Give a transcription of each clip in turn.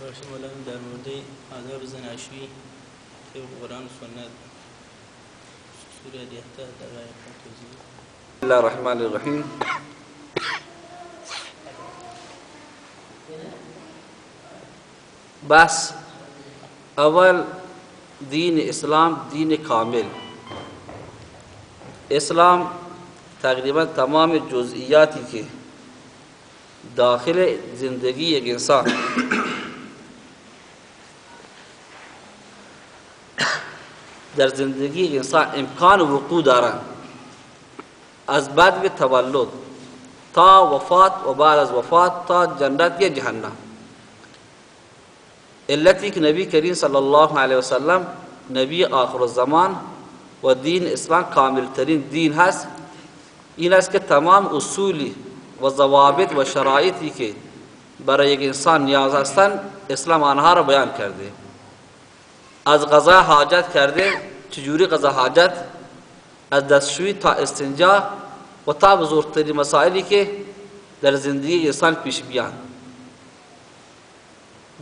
باشه مولانا در مورد آداب زناشویی طبق قرآن و سنت. سوره دیهتا در آیه توضیح. الله الرحمن الرحیم. بس اول دین اسلام دین کامل. اسلام تقریبا تمام جزئیاتی که داخل زندگی یک انسان در زندگی انسان امکان وقوع دارند از بعد تولد. تا وفات و بعد از وفات تا جنت یا جهنم. علتی که نبی کریم صلی الله علیه وسلم نبی آخر الزمان و دین اسلام کامل ترین دین هست این است که تمام اصولی و ضوابط و شرایطی که برای یک انسان نیاز هستند اسلام آنها را بیان کرده. از غذا حاجت کرده چجوری غذا حاجت؟ از دستشویی تا استنجا و تا بزرگترین مسائلی که در زندگی انسان پیش بیان.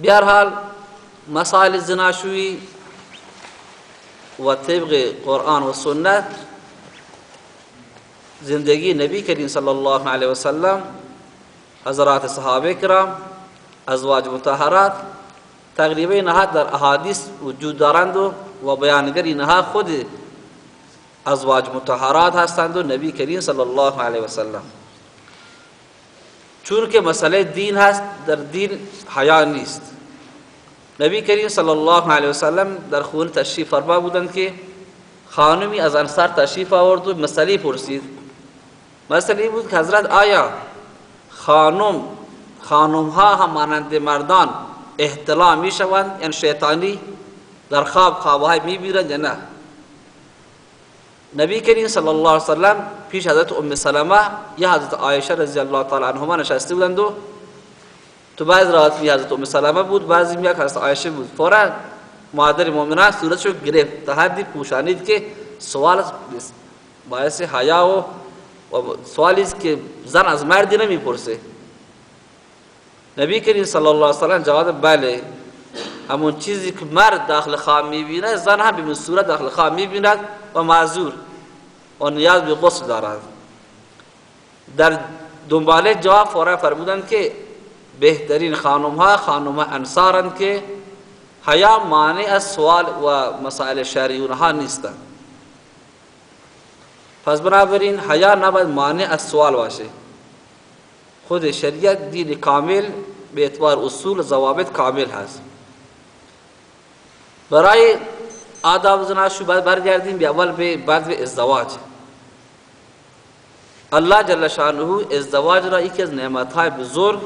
بهرحال مسائل زناشویی و طبق قرآن و سنت زندگی نبی کریم صلی الله علیه وسلم حضرات صحابه کرام ازواج مطهرات تقریبا اینها در احادیث وجود دارند و بیانگر اینها خود ازواج مطهرات هستند و نبی کریم صلی الله علیه وسلم چون که مسئله دین هست در دین حیا نیست. نبی کریم صلی الله علیه وسلم در خونه تشریف فرما بودند که خانمی از انصار تشریف آورد و مسئله پرسید. مسئله بود که حضرت آیا خانم خانم ها هم مانند مردان احتلام می شوند یعنی شیطانی در خواب خوابهای می بیرند یا نه؟ نبی کریم صلی الله علیه وسلم پیش حضرت ام سلمه یا حضرت عایشه رضی الله تعالی عنهما نشسته بودند و تو بعض روایت می حضرت ام سلمه بود بعضی می حضرت عایشه بود. فورا مادر مؤمنان صورتشو گرفت. تا حدی پوشانید که سوال باعث حیا و سوالی است که زن از مردی نمی‌پرسه. نبی کریم صلی الله علیه وسلم جواب بله همون چیزی که مرد داخل خواب می‌بینه زن هم به صورت داخل خواب می‌بیند و معذور و نیاز به غسل دارد. در دنباله جواب فورا فرمودند که بهترین خانم ها خانم ها انصارند که حیا مانع از سوال و مسائل شرعی اونها نیستند. پس بنابراین حیا نباید مانع از سوال باشه. خود شریعت دین کامل به اعتبار اصول، ضوابط کامل هست. برای آداب زناشو باید برگردیم به اول به بعد به ازدواج. الله جل شانه ازدواج را یکی از نعمتهای بزرگ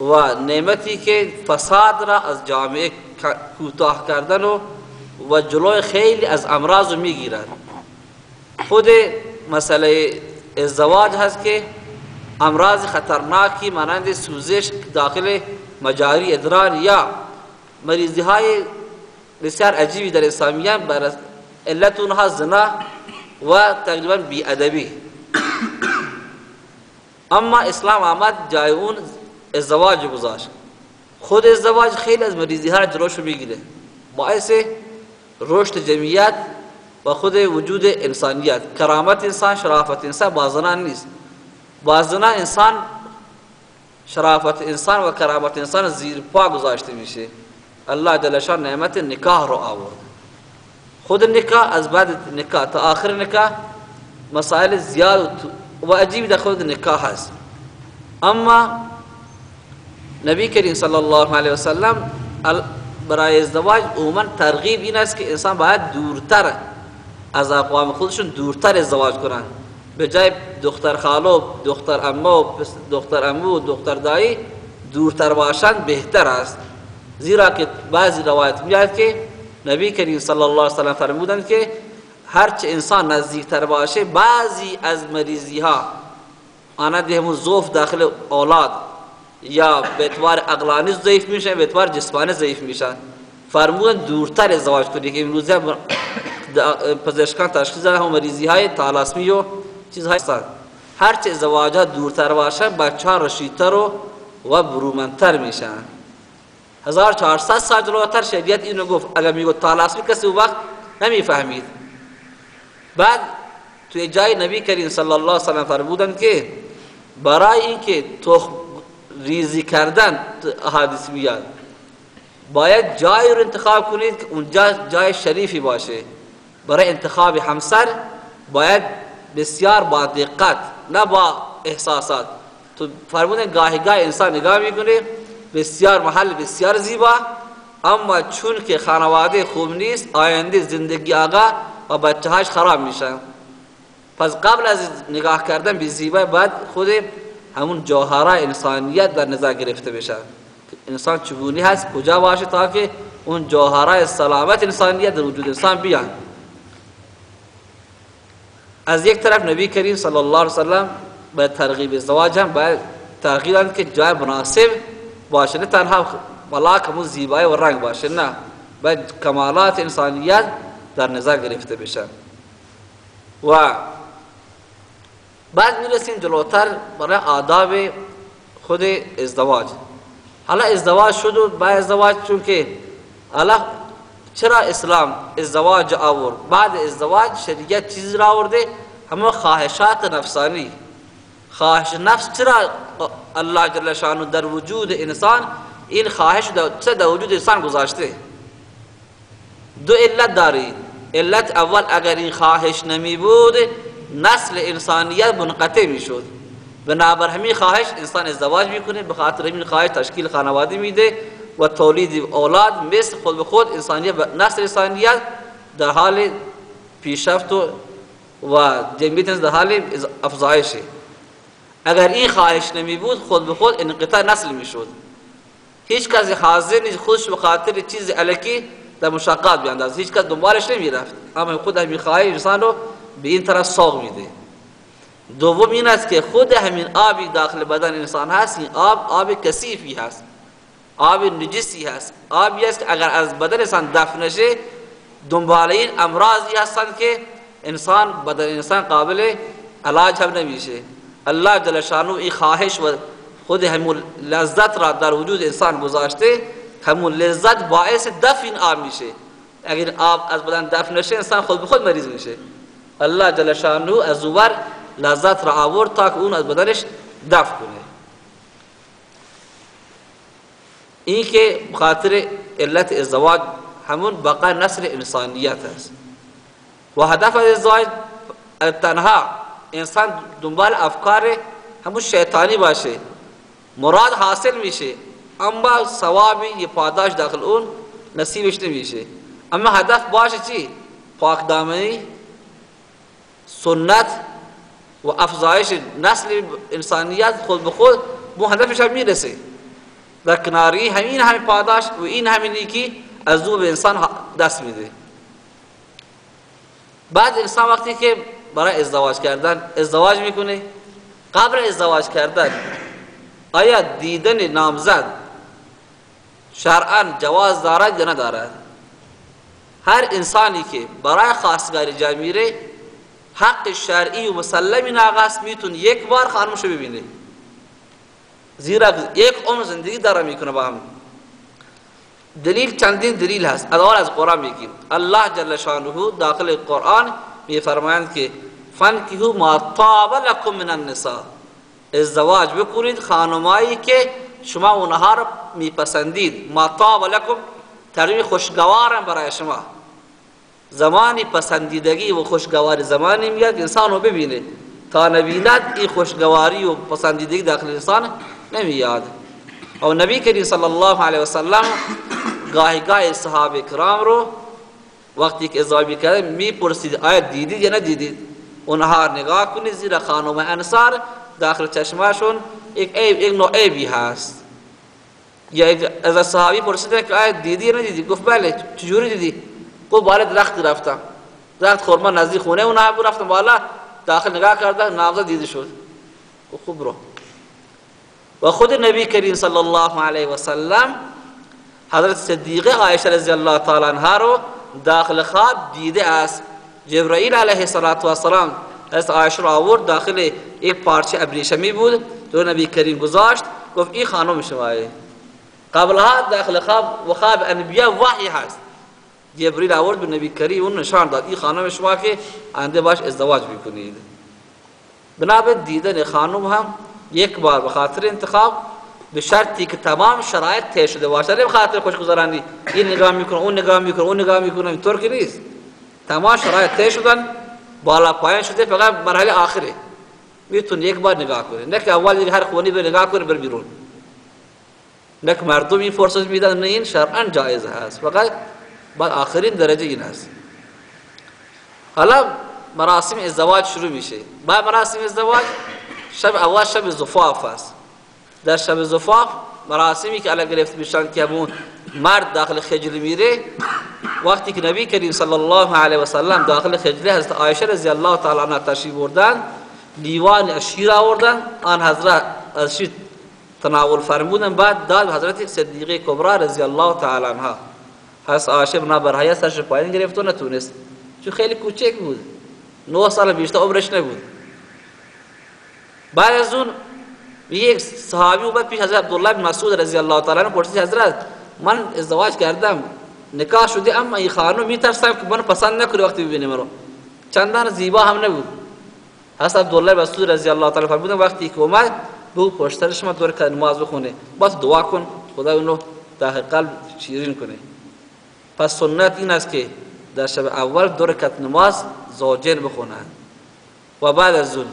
و نعمتی که فساد را از جامعه کوتاه کردن و و جلوی خیلی از امراض میگیرد. خود مسئله ازدواج هست که امراض خطرناکی مانند سوزش داخل مجاری ادرار یا مریضی های بسیار عجیبی در اسلامیان بر علت اونها زنا و تقریبا بیادبی. اما اسلام آمد جای اون ازدواج گذاشت. خود ازدواج خیلی از مریضی ها جلوش می‌گیره. باعث رشد جمعیت و خود وجود انسانیت. کرامت انسان شرافت انسان با نیست. با زنان انسان شرافت انسان و کرامت انسان زیر پا گذاشته میشه. الله جل شان نعمت نکاح رو آورد. خود نکاح از بعد نکاح تا آخر نکاح مسائل زیاد و عجیب در خود نکاح هست. اما نبی کریم صلی الله علیه وسلم برای ازدواج عموما ترغیب این است که انسان باید دورتر از اقوام خودشون دورتر ازدواج کنند به جای دختر خالو دختر امو دختر امو دختر دایی دورتر باشند بهتر است. زیرا که بعضی روایت میاد که نبی کریم صلی الله علیه وسلم فرمودند که هرچه انسان نزدیکتر باشه بعضی از مریضی ها آنها همون ضعف داخل اولاد یا به اعتبار عقلانی ضعیف میشن به اعتبار جسمانی ضعیف میشن. فرمودن دورتر ازدواج کنید. که امروزه پزشکان تشخیص دادن مریضی های تالاسمی و چیزهای هستند هرچه ازدواج ها دورتر باشن بچه ها رشیدتر و و برومندتر میشن 1400 سال جلوتر شریعت اینو گفت. اگر میگو طالاسمی کسی وقت نمی‌فهمید. بعد توی جای نبی کریم صلی الله علیه و فرمودند که برای اینکه تخم ریزی کردن احادیث میاد باید جای رو انتخاب کنید که اونجا جای شریفی باشه. برای انتخاب همسر باید بسیار با دقت نه با احساسات. تو فرمودن گاهی گاهی انسان نگاه می‌کنه بسیار محل بسیار زیبا اما چون که خانواده خوب نیست آینده زندگی آقا و بچه هاش خراب میشن پس قبل از نگاه کردن به زیبا بعد خود همون جوهرای انسانیت در نظر گرفته بشه. انسان چگونی هست؟ کجا باشه تا که اون جوهرای سلامت انسانیت در وجود انسان بیان؟ از یک طرف نبی کریم صلی الله علیه وسلم به ترغیب ازدواج هم باید ترغیب که جای مناسب باشه نه تنها ولا کمون زیبایی و رنگ باشه نه. باید کمالات انسانیت در نظر گرفته بشن و بعد می‌رسیم جلوتر برای آداب خود ازدواج. حالا ازدواج شد و بعد ازدواج چون که حالا چرا اسلام ازدواج آورد؟ بعد ازدواج شریعت چیزی را آورده؟ همه خواهشات نفسانی. خواهش نفس چرا الله جل شانو در وجود انسان این خواهش در, در وجود انسان گذاشته؟ دو علت داری. علت اول اگر این خواهش نمی بود نسل انسانیت منقطع می شد. بنابر همین خواهش انسان ازدواج می‌کنه به خاطر همین خواهش تشکیل خانواده میده. و تولید اولاد مثل خود به خود انسانیت نسل انسانیت در حال پیشرفت و و جمعیت در حال افزایشه اگر این خواهش نمی بود خود به خود انقطاع نسل می‌شد هیچ کس حاضر نیست خودش به خاطر چیز الکی در مشاقات بیاندازه هیچ کس دنبالش نمی رفت. اما خود همین خواهش انسان رو به این طرف ساق میده. دوم این است که خود همین آبی داخل بدن انسان هست. این آب آب کثیفی هست. آب نجسی هست. آبی است که اگر از بدن انسان دفن نشه دنبال این امراضی هستند که انسان بدن انسان قابل علاج هم نمیشه. الله جل شانو این خواهش و خود همون لذت را در وجود انسان گذاشته همون لذت باعث دفن آب میشه. اگر آب از بدن دفن نشه انسان خود به خود مریض میشه. الله جل شانو از اوور لذت را آورد تا اون از بدنش دفع کنه. این که بخاطر علت ازدواج همون بقا نسل انسانیت است. و هدف از ازدواج تنها انسان دنبال افکار همون شیطانی باشه. مراد حاصل میشه. اما ثوابی یه پاداش داخل اون نصیبش نمیشه. اما هدف باشه چی؟ پاک دامنی سنت و افزایش نسل انسانیت خود به خود به هدفش هم می‌رسه. در کناری همین همین پاداش و این همینی که از دو به انسان دست میده. بعد انسان وقتی که برای ازدواج کردن ازدواج می‌کنه قبل ازدواج کردن آیا دیدن نامزد شرعا جواز دارد یا ندارد؟ هر انسانی که برای خواستگاری جا میره حق شرعی و مسلمی ناقص می‌تونه یک بار خانمشو ببینه. زیرا یک عمر زندگی داره می‌کنه با هم. دلیل چندین دلیل هست. اول از قرآن میگیم. الله جل شانه داخل قرآن میفرمایند که فنکهو ما طاب لكم من النساء. ازدواج بکنید خانمایی که شما اونها رو میپسندید. ما طاب لكم ترمیم خوشگوارم برای شما. زمانی پسندیدگی و خوشگواری زمانی میاد انسان رو ببینه. تا نبیند این خوشگواری و پسندیدگی داخل انسان نمیاد. او نبی کریم صلی الله علیه وسلم گاهی گاهی صحابه کرام رو وقتی که ازدواج می‌کرد می‌پرسید آیا دیدید یا ندیدید؟ اونها نگاه کنید زیرا خانم انصار داخل چشماشون یک عیب یک نوع عیبی هست. یا از صحابی پرسیده که آیا دیدی یا ندیدی؟ گفت بله چجوری دیدی؟ گفت بالا درخت رفتم. درخت خورما نزدیک خونه اونها رفتم بالا داخل نگاه کرده نامزد دیده شد. خوب برو. و خود نبی کریم صلی الله علیه و سلم حضرت صدیقه عایشه رضی الله تعالی عنها رو داخل خواب دیده است. جبرائیل علیه السلام از عایشه رو آورد داخل یک پارچه ابریشمی بود. دو نبی کریم گذاشت گفت این خانم شمایه قبلها داخل خواب و خواب انبیا وحی هست. جبریل آورد به نبی کریم اون نشان داد. این خانم شما که آنده باش ازدواج بکنید بنابر دیدن خانم هم یک بار به خاطر انتخاب به شرطی که تمام شرایط طی شده باشه. نه به خاطر خوش گذرانی. این نگاه می‌کنه اون نگاه می‌کنه اون نگاه می‌کنه. اینطور که نیست. تمام شرایط طی شدن بالا پایین شده فقط مرحله آخره. می‌تونه یک بار نگاه کنه نه که اول هر خونی به نگاه کنه بر بیرون. نه که مردم این فرصت میدن نه این شرعا جایز هست. فقط بعد آخرین درجه این هست. حالا مراسم ازدواج شروع میشه. بعد مراسم ازدواج شب اول شب زفاف است. در شب زفاف مراسمی که الان گرفته میشن که همون مرد داخل خجل میره وقتی که نبی کریم صلی الله علیه و سلم داخل خجله حضرت عایشه رضی الله تعالی عنها تشریف بردن لیوان اشیر آوردن آن حضرت اشیر تناول فرمودن بعد داد حضرت صدیقه کبرا رضی الله تعالی عنها حضرت عایشه بنا بر حیا سرش پایین گرفت و نتونست. چون خیلی کوچک بود. نه سال بیشتر عمرش نبود. بعد از اون یک صحابی اومد پیش حضرت عبدالله بن مسعود رضی الله تعالی عنه پرسید حضرت من ازدواج کردم نکاح شده اما این خانم میترسم که من پسند نکنه وقتی ببینه مرا. چندان زیبا هم نبود. حضرت عبدالله بن مسعود رضی الله تعالی فرمودن وقتی که اومد به پشترش ما دور نماز بخونه بس دعا کن خدا اونو داخل قلب شیرین کنه. پس سنت این است که در شب اول دو رکعت نماز زوجین بخونن. و بعد از اون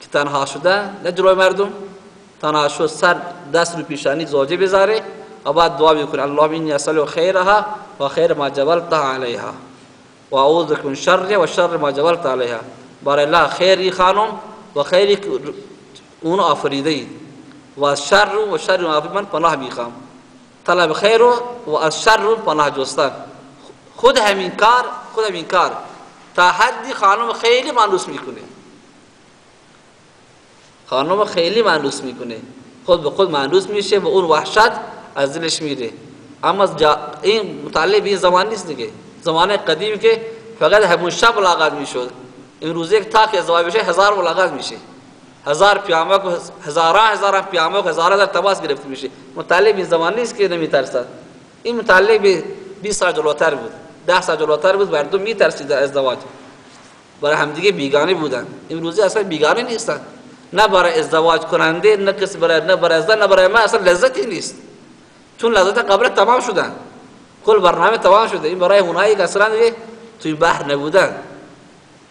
که تنها شده نه جلوی مردم. تنها شد سر دست رو پیشانی زوجه بذاره و بعد دعا می‌کنه اللهم اینی اسأل خیرها و خیر ما جبلتها علیها. و اعوذ شر و شر ما جبلت علیها. برای الله خیری خانم و خیری اون آفریده و از شر و شر من پناه می‌خوام. طلب خیر و از شر پناه جستن. خود همین کار خود همین کار. تا حدی خانم خیلی مانوس می‌کنه. خانم خیلی مانوس می‌کنه. خود به خود مانوس میشه و اون وحشت از دلش میره. اما این متعلق این زمان نیست دیگه. زمان قدیم که فقط همون شب ملاقات می‌شد. این روزه تا که ازدواج بشه هزار ملاقات میشه. هزار پیامک هزاران هزاران پیامک هزار هزار تماس گرفته میشه. متعلق این زمان نیست که نمیترسد. این متعلق به 20 سال جلوتر بود. 10 سال جلوتر بود مردم در ازدواج برای همدیگه بیگانه بودن. امروزی اصلا بیگانه نیستن. نه برای ازدواج کننده نه کسی برای نه برای ازدواج نه برای ما اصلا لذتی نیست. چون لذت قبل تمام شدن کل برنامه تمام شده. این برای اونایی که اصلا توی بحر نبودن.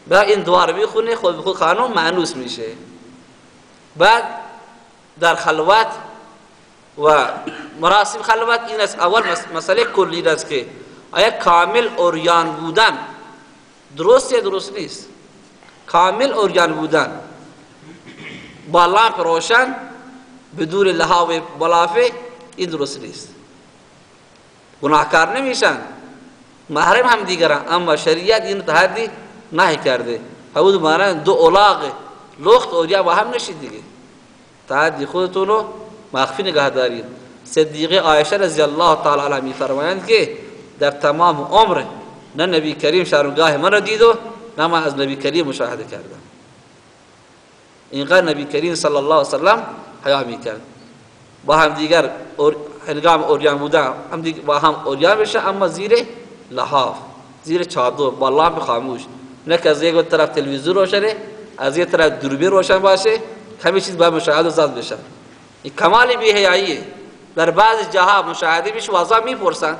بعد این دوار می‌خونه خود به خود خانم معنوس میشه. بعد در خلوت و مراسم خلوت این است اول مسئله کلی است که آیا کامل اوریان بودن درست یا درست نیست؟ کامل اوریان بودن. با لامپ روشن بدون لحاو بلافه این درست نیست. گناهکار نمیشن. محرم هم دیگرن اما شریعت این تحدی نهی کرده. حدود معنی دو اولاغ لخت اوریا با هم نشید دیگه. تحدی خودتونو مخفی نگه دارید. صدیقه عایشه رضی الله تعالی عنها میفرمایند که در تمام عمر نه نبی کریم شرمگاه من را دید و نه من از نبی کریم مشاهده کردم. اینقدر نبی کریم صلی الله علیه وسلم حیا می‌کرد با هم دیگر هنگام اوریان بودن هم دیگر با هم اوریان بشه اما زیر لحاف زیر چادر با خاموش نه که از یک طرف تلویزیون روشنه از یک طرف دوربین روشن باشه همه چیز با مشاهده زد بشه این کمال بیهیاییه در بعض جاها مشاهده میشه وضع می‌پرسن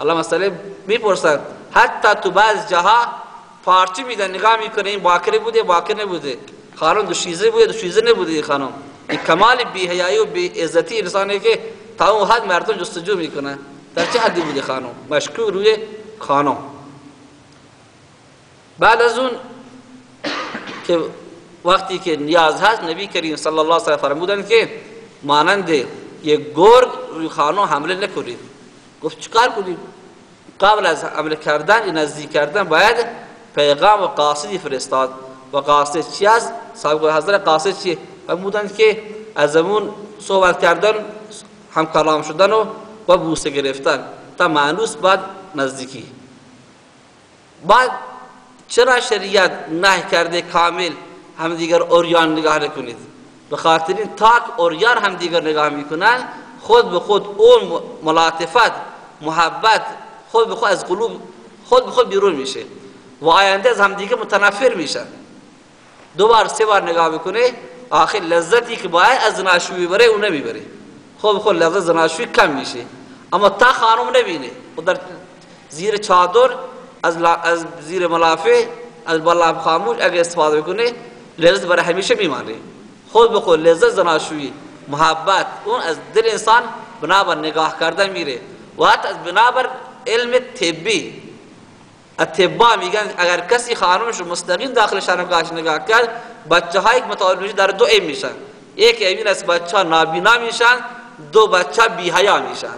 الله مسئله می‌پرسن حتی تو بعض جاها پارچه میدن نگاه می‌کنه این باکره بوده باکر نبوده خانم دو شیزه بوده دو شیزه نبوده خانم. این کمال بیهیایی و بی عزتی انسانه که تا اون حد مردم جستجو می‌کنن در چه حدی بوده خانم؟ مشکوک روی خانم. بعد از اون که وقتی که نیاز هست نبی کریم صلی الله علیه و فرمودن که مانند یک گرگ روی خانم حمله نکنید. گفت چیکار کنید قبل از حمله کردن یا نزدیک کردن باید پیغام قاصدی فرستاد. و قاصد چی است صاحب حضرت قاصد چی فرمودند که از اون صحبت کردن هم کلام شدن و و بوسه گرفتن. تا معنوس بعد نزدیکی. بعد چرا شریعت نه کرده کامل؟ هم دیگر اوریان نگاه نکنید. به خاطر این تاک اوریان هم دیگر نگاه می‌کنن. خود به خود اون ملاطفت محبت خود به خود از قلوب خود به خود بیرون میشه. و آینده از همدیگه متنفر میشن. دو بار سه بار نگاه بکنه آخر لذتی که باید از زناشویی بره اون نمی‌بره. خود خود لذت زناشویی کم میشه. اما تا خانم نبینه. و در زیر چادر از, از زیر ملافه از بالا خاموش اگه استفاده بکنه لذت برای همیشه میمانه. خود به خود لذت زناشویی محبت اون از دل انسان بنابر نگاه کردن میره. و حتی از بنابر علم طبی. اتبا میگن اگر کسی خانمش مستقیم داخل شرمگاهش نگاه کرد بچه های میشه در دو ایم میشن. یک ایمین از بچه نابینا میشن دو بچه بی حیا میشن.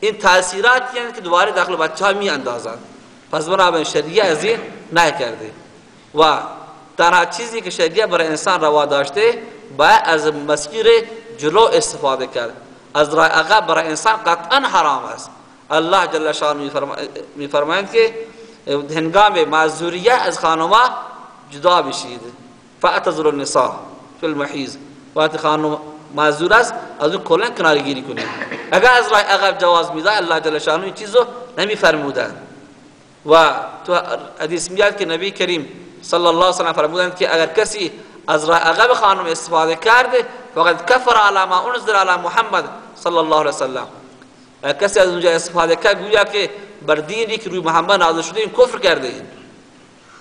این تاثیراتی یعنی که دوباره داخل بچه ها می اندازن پس بنابراین شریعه از این نکرده و تنها چیزی که شریعه برای انسان روا داشته باید از مسیر جلو استفاده کرد. از راه عقب برای انسان قطعا حرام است. الله جل شانه میفرمایند که هنگام معذوریه از خانما جدا بشید. فاعتذر النساء فی المحیز وقتی خانم معذور است از اون کلا کناری گیری کنید اگر از راه عقب جواز میده الله جل شانه این چیزو نمیفرمودند. و تو حدیث میاد که نبی کریم صلی الله علیه و سلم فرمودند که اگر کسی از راه عقب خانم استفاده کرده فقط کفر علی ما انزل علی محمد صلی الله علیه و سلم کسی از اونجا استفاده کرد گویا که بر دینی که روی محمد نازل شده این کفر کرده این.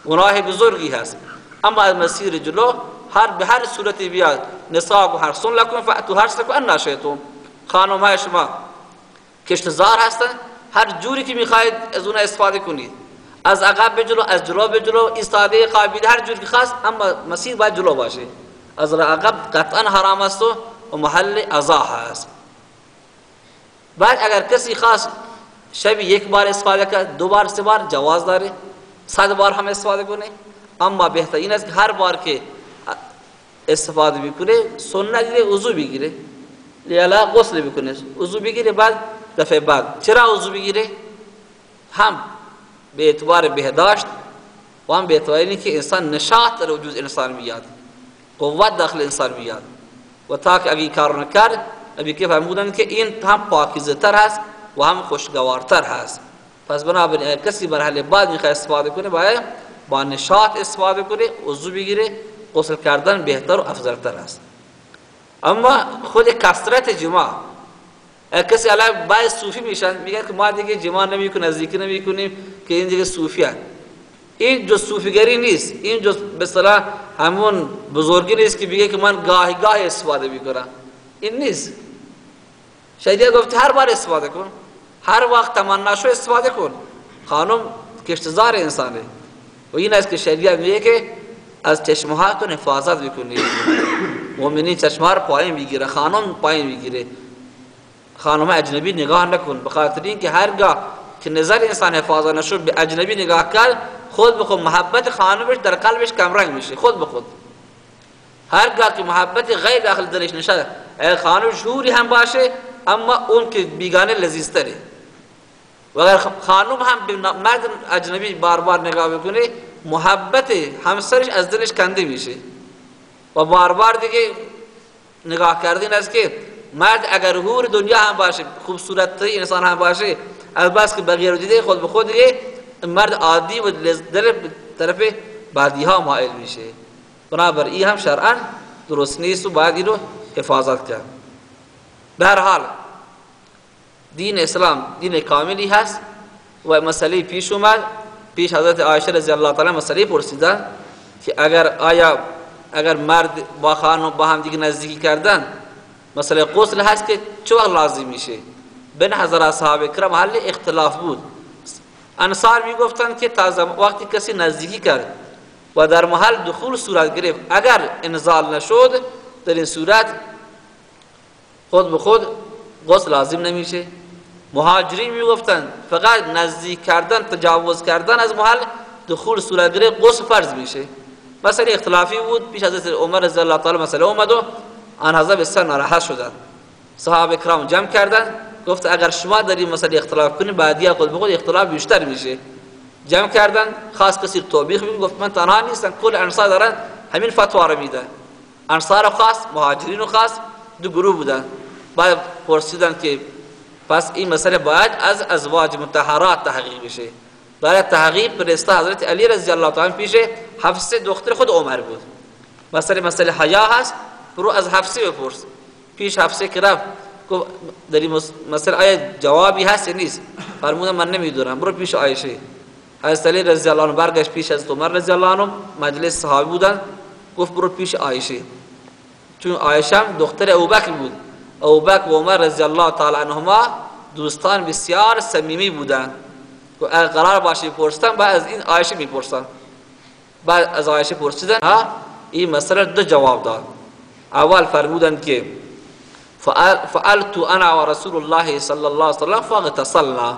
گناه بزرگی هست. اما از مسیر جلو هر به هر صورتی بیاد نصاب و هر سن لکن فأتو هر سکو ان ناشیتون خانم های شما کشتزار هستن؟ هر جوری که می‌خواید از اون استفاده کنید. از عقب به جلو از جلو به جلو ایستاده قابل هر جوری که خواست اما مسیر باید جلو باشه. از عقب قطعا حرام است و محل ازاح است. بعد اگر کسی خاص شبی یک بار استفاده کرد دو بار سه بار جواز داره. صد بار هم استفاده کنه. اما بهترین است که هر بار که استفاده بکنه سنت گیره وضو بگیره. لیالا غسل بکنه وضو بگیره بعد دفعه بعد. چرا وضو بگیره؟ هم به اعتبار بهداشت و هم به اعتبار که انسان نشاط در وجود انسان میاد قوت داخل انسان میاد و تا که اگه کار نکرد نبی که فرمودن که این هم پاکیزه تر هست و هم خوشگوارتر هست. پس بنابراین کسی مرحله بعد می‌خواد استفاده کنه باید با نشاط استفاده کنه وضو بگیره غسل کردن بهتر و افضلتر است. اما خود کثرت جماع کسی الان باید صوفی میشن میگن که ما دیگه جماع نمی‌کنیم نزدیکی نمی‌کنیم که این دیگه صوفی هست. این جو صوفیگری نیست. این جو به همون بزرگی نیست که بگه که من گاهی گاهی استفاده می‌کنم. این نیست. شریعت گفت هر بار استفاده کن. هر وقت تمنا شو استفاده کن. خانم کشتزار انسانه. و این است که شریعت میگه که از چشمه هاتون حفاظت بکنید مؤمنین چشمه ها رو پایین بگیره خانم پایین بگیره خانم اجنبی نگاه نکن. بخاطر اینکه هرگاه که نظر انسان حفاظت نشد به اجنبی نگاه کرد خود به خود محبت خانمش در قلبش کمرنگ میشه. خود به خود. هرگاه که محبت غیر داخل دلش نشد خانم شوری هم باشه اما اون که بیگانه لذیذتره. و اگر خانم هم به مرد اجنبی بار بار نگاه بکنه محبت همسرش از دلش کنده میشه. و بار بار دیگه نگاه کردین است که مرد اگر هور دنیا هم باشه خوبصورت انسان هم باشه از بس که بغیر دیده خود به خود دیگه مرد عادی و دل طرف بعدی ها مائل میشه. بنابر این هم شرعا درست نیست و باید این رو حفاظت کرد. در حال دین اسلام دین کاملی هست و مسئله پیش اومد. پیش حضرت عایشه رضی الله تعالی مسئله پرسیدن که اگر آیا اگر مرد با خانم با هم دیگه نزدیکی کردن مسئله غسل هست که چه وقت لازم میشه؟ بین اصحاب کرام حل اختلاف بود. انصار می‌گفتند که تا وقتی کسی نزدیکی کرد و در محل دخول صورت گرفت. اگر انزال نشد در این صورت خود به خود غسل لازم نمیشه. مهاجرین می‌گفتن فقط نزدیک کردن تجاوز کردن از محل دخول صورت گرفت غسل فرض میشه. مثلا اختلافی بود. پیش حضرت عمر رضی الله تعالی مسئله اومد و آن حضرت بسیار ناراحت شدن صحابه کرام جمع کردن گفت اگر شما در این مسئله اختلاف کنید بعدی خود به خود اختلاف بیشتر میشه. جمع کردن خاص کسی توبیخ می گفت من تنها نیستم کل انصار دارن همین فتوا رو میدن انصار خاص مهاجرین خاص دو گروه بودن. بعد پرسیدن که پس این مسئله باید از ازواج متحرات تحقیق بشه. برای تحقیق فرسته حضرت علی رضی الله تعالی پیش حفصه دختر خود عمر بود. مسئله مسئله حیا هست برو از حفصه بپرس. پیش حفصه که رفت در این مسئله آیا جوابی هست یا نیست؟ فرمودن من نمی‌دونم برو پیش عایشه حضرت علی رضی الله عنه برگشت پیش از عمر رضی الله عنه مجلس صحابه بودن گفت برو پیش عایشه چون عایشه دختر ابوبکر بود ابوبکر و عمر رضی الله تعالی عنهما دوستان بسیار صمیمی بودند و قرار باشه پرستن بعد از این عایشه می‌پرسن بعد از عایشه پرسیدن ها این مسئله دو جواب داد اول فرمودن که فعلت انا و رسول الله صلی الله علیه وسلم فاغتسلنا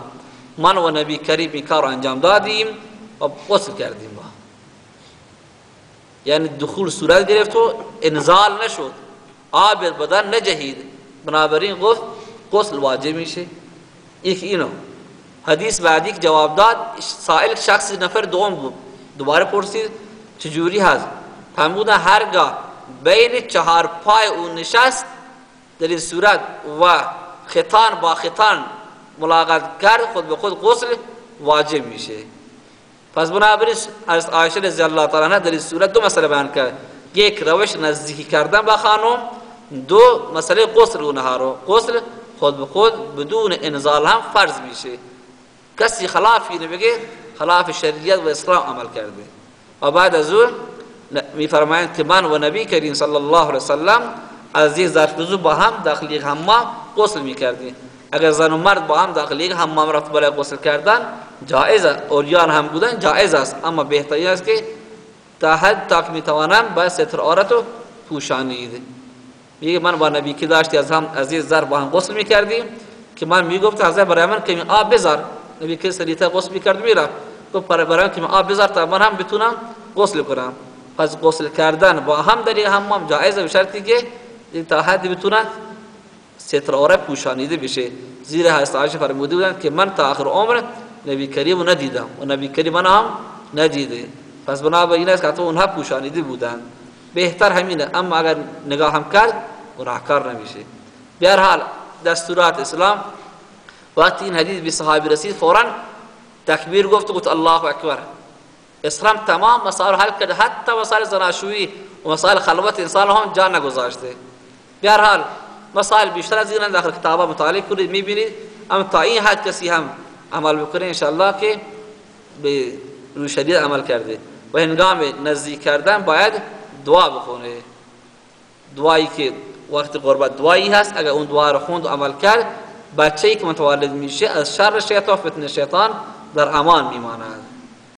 من و نبی کریم کار انجام دادیم و غسل کردیم با. یعنی دخول صورت گرفت و انزال نشد. آب بدن نجهید. بنابراین گفت غسل واجب میشه. یک اینو. حدیث بعدی که جواب داد سائل شخص نفر دوم بود. دوباره پرسید چجوری هست؟ فرمودن هرگاه بین چهار پای اون نشست در این صورت و خطان با خطان ملاقات کرد خود به خود غسل واجب میشه. پس بنابراین از عایشه رضی الله تعالی عنها در این صورت دو مسئله بیان کرد. یک روش نزدیکی کردن با خانم. دو مسئله غسل اونها رو غسل خود به خود بدون انزال هم فرض میشه. کسی خلافی نبگه خلاف شریعت و اسلام عمل کرده. و بعد از اون میفرمایند که من و نبی کریم صلی الله علیه وسلم از یک ظرف با هم داخل یک حمام غسل می‌کردیم. اگر زن و مرد با هم داخل یک حمام رفت برای غسل کردن جایز است. اولیان هم بودن جایز است. اما بهتری است که تا حد تا که می‌توانند با ستر عورت پوشانید میگه من با نبی که داشتی از هم از یک ظرف با هم غسل می‌کردیم که من می‌گفت حضرت برای من که آب بذار. نبی که سریتا غسل می‌کرد می‌رفت. گفت برای که من آب بذار تا من هم بتونم غسل کنم. پس غسل کردن با هم در یک حمام جایزه به شرطی که تا حدی بتونن ستر عورت پوشانیده بشه. زیرا حضرت عایشه فرموده بودن که من تا آخر عمر نبی کریم رو ندیدم و نبی کریم من هم ندیده. پس بنابراین است که اونها پوشانیده بودن. بهتر همینه. اما اگر نگاه هم کرد گناهکار نمیشه. به هر حال دستورات اسلام وقتی این حدیث به صحابی رسید فورا تکبیر گفت گفت الله اکبر. اسلام تمام مسائل حل کرده. حتی مسائل زناشویی و مسائل خلوت انسان هم جا نگذاشته. به هر حال مسائل بیشتر از این داخل کتابا مطالعه کنید می‌بینید اما تا این حد کسی هم عمل بکنه انشاءالله که به روی شدید عمل کرده. و هنگام نزدیک کردن باید دعا بخونه دعایی که وقت قربت دعایی هست اگر اون دعا رو خوند و عمل کرد بچه‌ای که متولد میشه از شر شیطان فتنه شیطان در امان میماند.